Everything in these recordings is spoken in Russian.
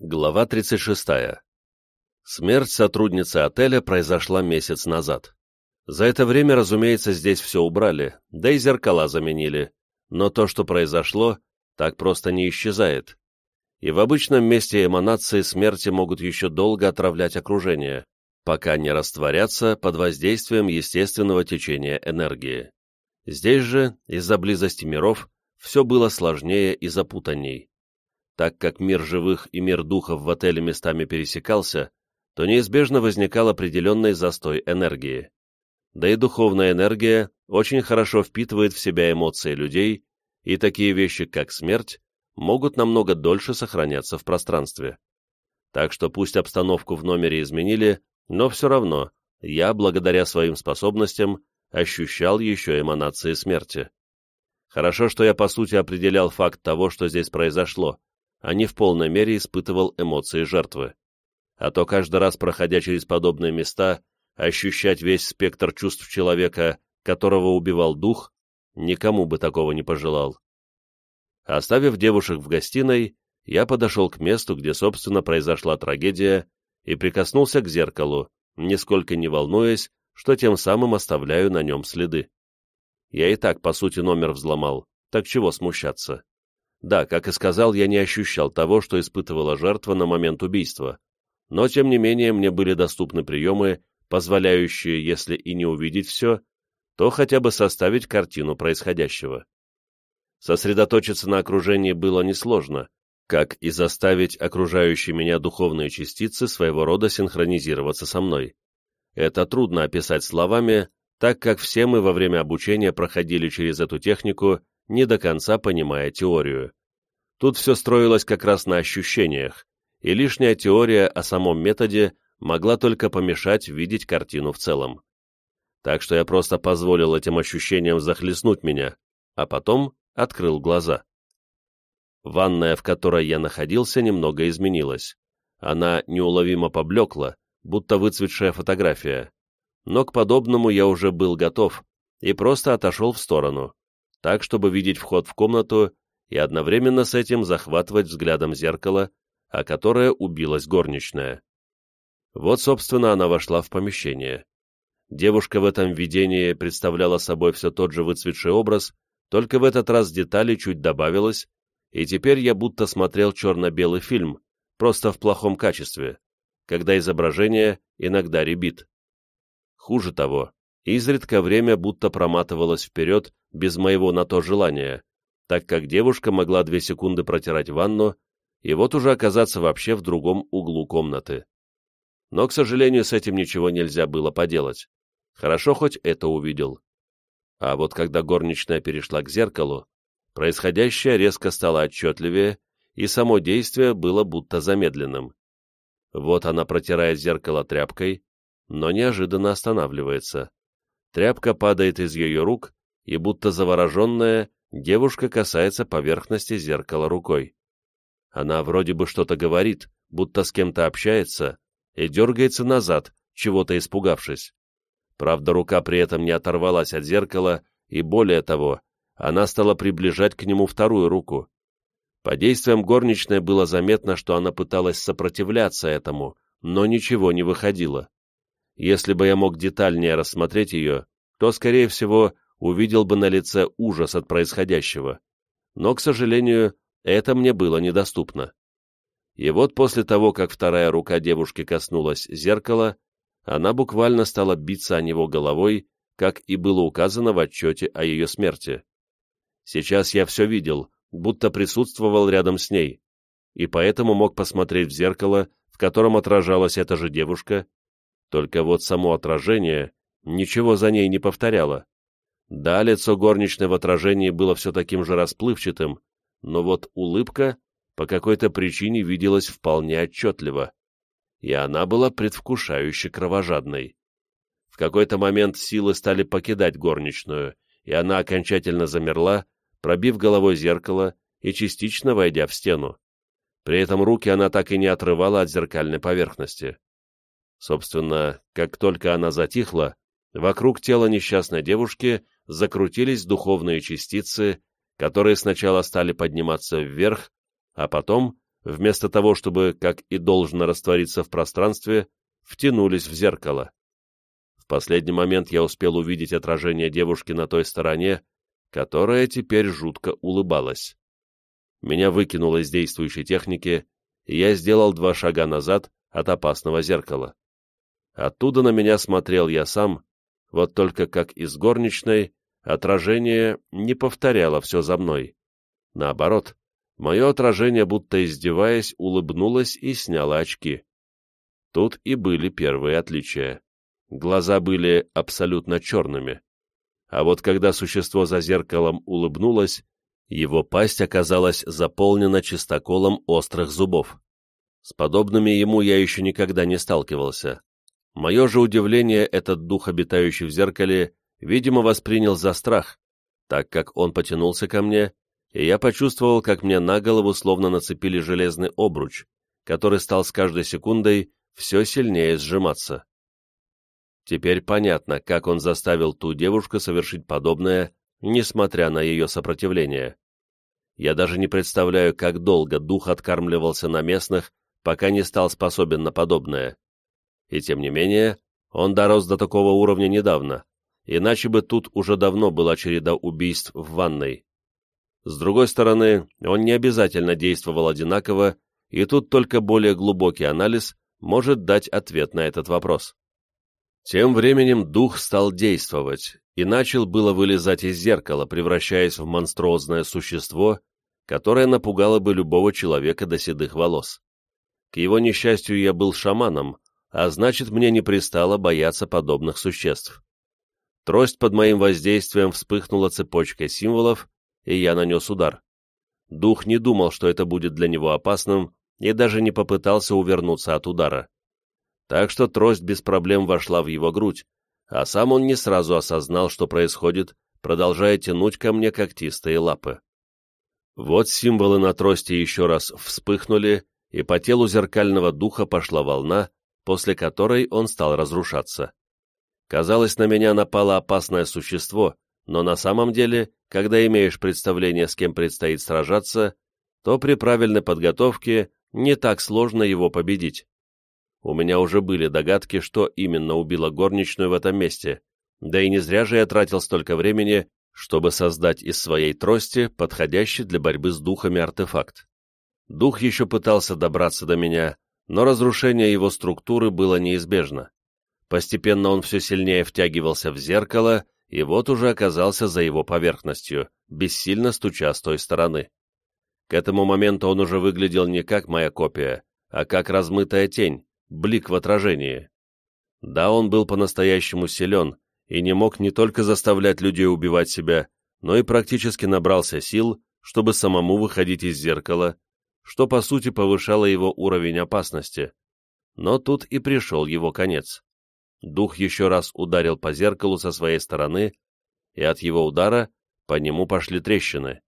Глава 36. Смерть сотрудницы отеля произошла месяц назад. За это время, разумеется, здесь все убрали, да и зеркала заменили. Но то, что произошло, так просто не исчезает. И в обычном месте эманации смерти могут еще долго отравлять окружение, пока не растворятся под воздействием естественного течения энергии. Здесь же, из-за близости миров, все было сложнее и запутанней. Так как мир живых и мир духов в отеле местами пересекался, то неизбежно возникал определенный застой энергии. Да и духовная энергия очень хорошо впитывает в себя эмоции людей, и такие вещи, как смерть, могут намного дольше сохраняться в пространстве. Так что пусть обстановку в номере изменили, но все равно я, благодаря своим способностям, ощущал еще эманации смерти. Хорошо, что я по сути определял факт того, что здесь произошло, а не в полной мере испытывал эмоции жертвы. А то каждый раз, проходя через подобные места, ощущать весь спектр чувств человека, которого убивал дух, никому бы такого не пожелал. Оставив девушек в гостиной, я подошел к месту, где, собственно, произошла трагедия, и прикоснулся к зеркалу, нисколько не волнуясь, что тем самым оставляю на нем следы. Я и так, по сути, номер взломал, так чего смущаться? Да, как и сказал, я не ощущал того, что испытывала жертва на момент убийства, но, тем не менее, мне были доступны приемы, позволяющие, если и не увидеть все, то хотя бы составить картину происходящего. Сосредоточиться на окружении было несложно, как и заставить окружающие меня духовные частицы своего рода синхронизироваться со мной. Это трудно описать словами, так как все мы во время обучения проходили через эту технику не до конца понимая теорию. Тут все строилось как раз на ощущениях, и лишняя теория о самом методе могла только помешать видеть картину в целом. Так что я просто позволил этим ощущениям захлестнуть меня, а потом открыл глаза. Ванная, в которой я находился, немного изменилась. Она неуловимо поблекла, будто выцветшая фотография. Но к подобному я уже был готов и просто отошел в сторону так, чтобы видеть вход в комнату и одновременно с этим захватывать взглядом зеркало, о которое убилась горничная. Вот, собственно, она вошла в помещение. Девушка в этом видении представляла собой все тот же выцветший образ, только в этот раз деталей чуть добавилось, и теперь я будто смотрел черно-белый фильм, просто в плохом качестве, когда изображение иногда ребит. Хуже того, изредка время будто проматывалось вперед без моего на то желания, так как девушка могла две секунды протирать ванну и вот уже оказаться вообще в другом углу комнаты. Но, к сожалению, с этим ничего нельзя было поделать. Хорошо хоть это увидел. А вот когда горничная перешла к зеркалу, происходящее резко стало отчетливее, и само действие было будто замедленным. Вот она протирает зеркало тряпкой, но неожиданно останавливается. Тряпка падает из ее рук, и будто завороженная, девушка касается поверхности зеркала рукой. Она вроде бы что-то говорит, будто с кем-то общается, и дергается назад, чего-то испугавшись. Правда, рука при этом не оторвалась от зеркала, и более того, она стала приближать к нему вторую руку. По действиям горничной было заметно, что она пыталась сопротивляться этому, но ничего не выходило. Если бы я мог детальнее рассмотреть ее, то, скорее всего, увидел бы на лице ужас от происходящего. Но, к сожалению, это мне было недоступно. И вот после того, как вторая рука девушки коснулась зеркала, она буквально стала биться о него головой, как и было указано в отчете о ее смерти. Сейчас я все видел, будто присутствовал рядом с ней, и поэтому мог посмотреть в зеркало, в котором отражалась эта же девушка, только вот само отражение ничего за ней не повторяло. Да, лицо горничной в отражении было все таким же расплывчатым, но вот улыбка по какой-то причине виделась вполне отчетливо, и она была предвкушающе кровожадной. В какой-то момент силы стали покидать горничную, и она окончательно замерла, пробив головой зеркало и частично войдя в стену. При этом руки она так и не отрывала от зеркальной поверхности. Собственно, как только она затихла, вокруг тела несчастной девушки закрутились духовные частицы, которые сначала стали подниматься вверх, а потом вместо того, чтобы, как и должно раствориться в пространстве, втянулись в зеркало. В последний момент я успел увидеть отражение девушки на той стороне, которая теперь жутко улыбалась. Меня выкинуло из действующей техники, и я сделал два шага назад от опасного зеркала. Оттуда на меня смотрел я сам, вот только как из горничной, отражение не повторяло все за мной. Наоборот, мое отражение, будто издеваясь, улыбнулось и сняло очки. Тут и были первые отличия. Глаза были абсолютно черными. А вот когда существо за зеркалом улыбнулось, его пасть оказалась заполнена чистоколом острых зубов. С подобными ему я еще никогда не сталкивался. Мое же удивление этот дух, обитающий в зеркале, видимо, воспринял за страх, так как он потянулся ко мне, и я почувствовал, как мне на голову словно нацепили железный обруч, который стал с каждой секундой все сильнее сжиматься. Теперь понятно, как он заставил ту девушку совершить подобное, несмотря на ее сопротивление. Я даже не представляю, как долго дух откармливался на местных, пока не стал способен на подобное. И тем не менее, он дорос до такого уровня недавно, иначе бы тут уже давно была череда убийств в ванной. С другой стороны, он не обязательно действовал одинаково, и тут только более глубокий анализ может дать ответ на этот вопрос. Тем временем дух стал действовать и начал было вылезать из зеркала, превращаясь в монструозное существо, которое напугало бы любого человека до седых волос. К его несчастью, я был шаманом, а значит, мне не пристало бояться подобных существ. Трость под моим воздействием вспыхнула цепочкой символов, и я нанес удар. Дух не думал, что это будет для него опасным, и даже не попытался увернуться от удара так что трость без проблем вошла в его грудь, а сам он не сразу осознал, что происходит, продолжая тянуть ко мне когтистые лапы. Вот символы на трости еще раз вспыхнули, и по телу зеркального духа пошла волна, после которой он стал разрушаться. Казалось, на меня напало опасное существо, но на самом деле, когда имеешь представление, с кем предстоит сражаться, то при правильной подготовке не так сложно его победить. У меня уже были догадки, что именно убило горничную в этом месте, да и не зря же я тратил столько времени, чтобы создать из своей трости подходящий для борьбы с духами артефакт. Дух еще пытался добраться до меня, но разрушение его структуры было неизбежно. Постепенно он все сильнее втягивался в зеркало, и вот уже оказался за его поверхностью, бессильно стуча с той стороны. К этому моменту он уже выглядел не как моя копия, а как размытая тень, блик в отражении. Да, он был по-настоящему силен и не мог не только заставлять людей убивать себя, но и практически набрался сил, чтобы самому выходить из зеркала, что по сути повышало его уровень опасности. Но тут и пришел его конец. Дух еще раз ударил по зеркалу со своей стороны, и от его удара по нему пошли трещины.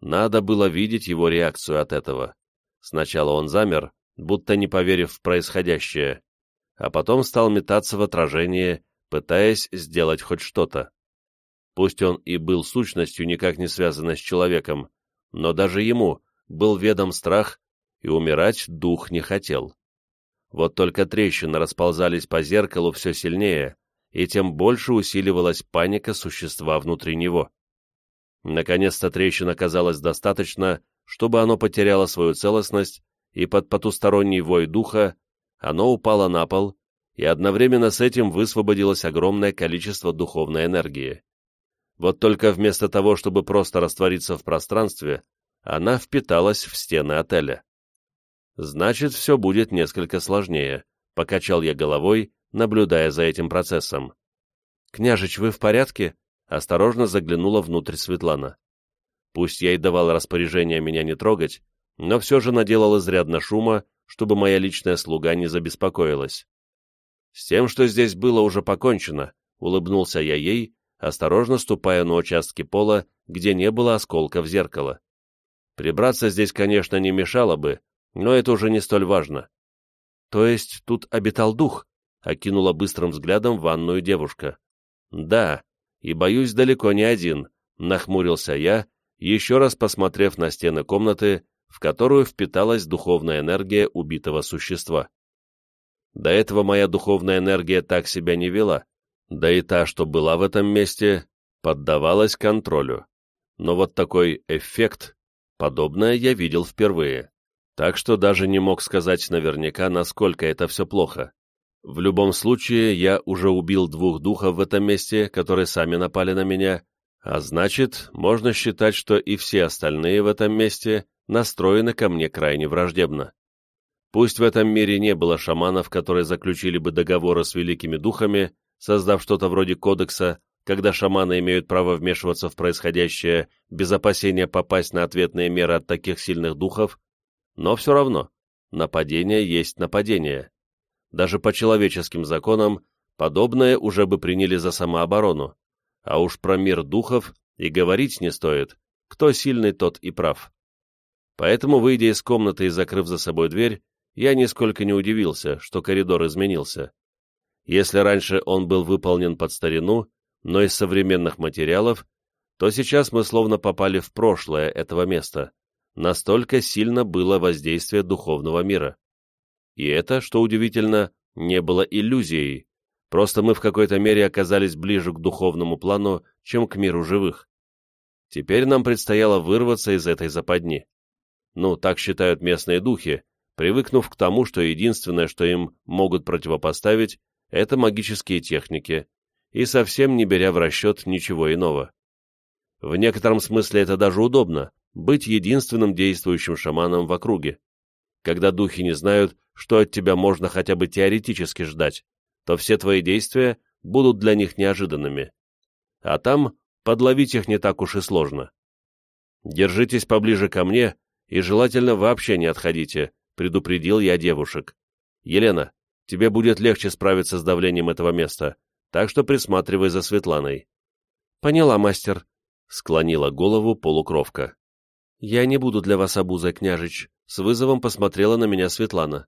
Надо было видеть его реакцию от этого. Сначала он замер, будто не поверив в происходящее, а потом стал метаться в отражение, пытаясь сделать хоть что-то. Пусть он и был сущностью, никак не связанной с человеком, но даже ему был ведом страх, и умирать дух не хотел. Вот только трещины расползались по зеркалу все сильнее, и тем больше усиливалась паника существа внутри него. Наконец-то трещин оказалось достаточно, чтобы оно потеряло свою целостность и под потусторонний вой духа оно упало на пол, и одновременно с этим высвободилось огромное количество духовной энергии. Вот только вместо того, чтобы просто раствориться в пространстве, она впиталась в стены отеля. Значит, все будет несколько сложнее, покачал я головой, наблюдая за этим процессом. «Княжич, вы в порядке?» — осторожно заглянула внутрь Светлана. Пусть я и давал распоряжение меня не трогать, но все же наделал изрядно шума, чтобы моя личная слуга не забеспокоилась. С тем, что здесь было уже покончено, улыбнулся я ей, осторожно ступая на участки пола, где не было осколков зеркала. Прибраться здесь, конечно, не мешало бы, но это уже не столь важно. То есть тут обитал дух, окинула быстрым взглядом ванную девушка. Да, и, боюсь, далеко не один, нахмурился я, еще раз посмотрев на стены комнаты, в которую впиталась духовная энергия убитого существа. До этого моя духовная энергия так себя не вела, да и та, что была в этом месте, поддавалась контролю. Но вот такой эффект, подобное я видел впервые, так что даже не мог сказать наверняка, насколько это все плохо. В любом случае, я уже убил двух духов в этом месте, которые сами напали на меня, а значит, можно считать, что и все остальные в этом месте настроены ко мне крайне враждебно. Пусть в этом мире не было шаманов, которые заключили бы договоры с великими духами, создав что-то вроде кодекса, когда шаманы имеют право вмешиваться в происходящее без опасения попасть на ответные меры от таких сильных духов, но все равно нападение есть нападение. Даже по человеческим законам подобное уже бы приняли за самооборону, а уж про мир духов и говорить не стоит, кто сильный, тот и прав. Поэтому, выйдя из комнаты и закрыв за собой дверь, я нисколько не удивился, что коридор изменился. Если раньше он был выполнен под старину, но из современных материалов, то сейчас мы словно попали в прошлое этого места. Настолько сильно было воздействие духовного мира. И это, что удивительно, не было иллюзией, просто мы в какой-то мере оказались ближе к духовному плану, чем к миру живых. Теперь нам предстояло вырваться из этой западни. Ну, так считают местные духи, привыкнув к тому, что единственное, что им могут противопоставить, это магические техники, и совсем не беря в расчет ничего иного. В некотором смысле это даже удобно, быть единственным действующим шаманом в округе. Когда духи не знают, что от тебя можно хотя бы теоретически ждать, то все твои действия будут для них неожиданными. А там подловить их не так уж и сложно. Держитесь поближе ко мне и желательно вообще не отходите, предупредил я девушек. Елена, тебе будет легче справиться с давлением этого места, так что присматривай за Светланой. Поняла, мастер, склонила голову полукровка. Я не буду для вас обузой, княжич, с вызовом посмотрела на меня Светлана.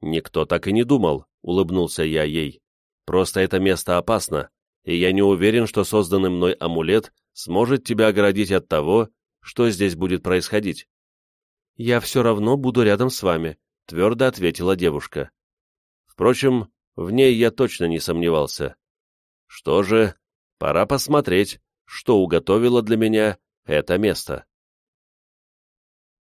«Никто так и не думал», — улыбнулся я ей. «Просто это место опасно, и я не уверен, что созданный мной амулет сможет тебя оградить от того, что здесь будет происходить». «Я все равно буду рядом с вами», — твердо ответила девушка. Впрочем, в ней я точно не сомневался. Что же, пора посмотреть, что уготовило для меня это место.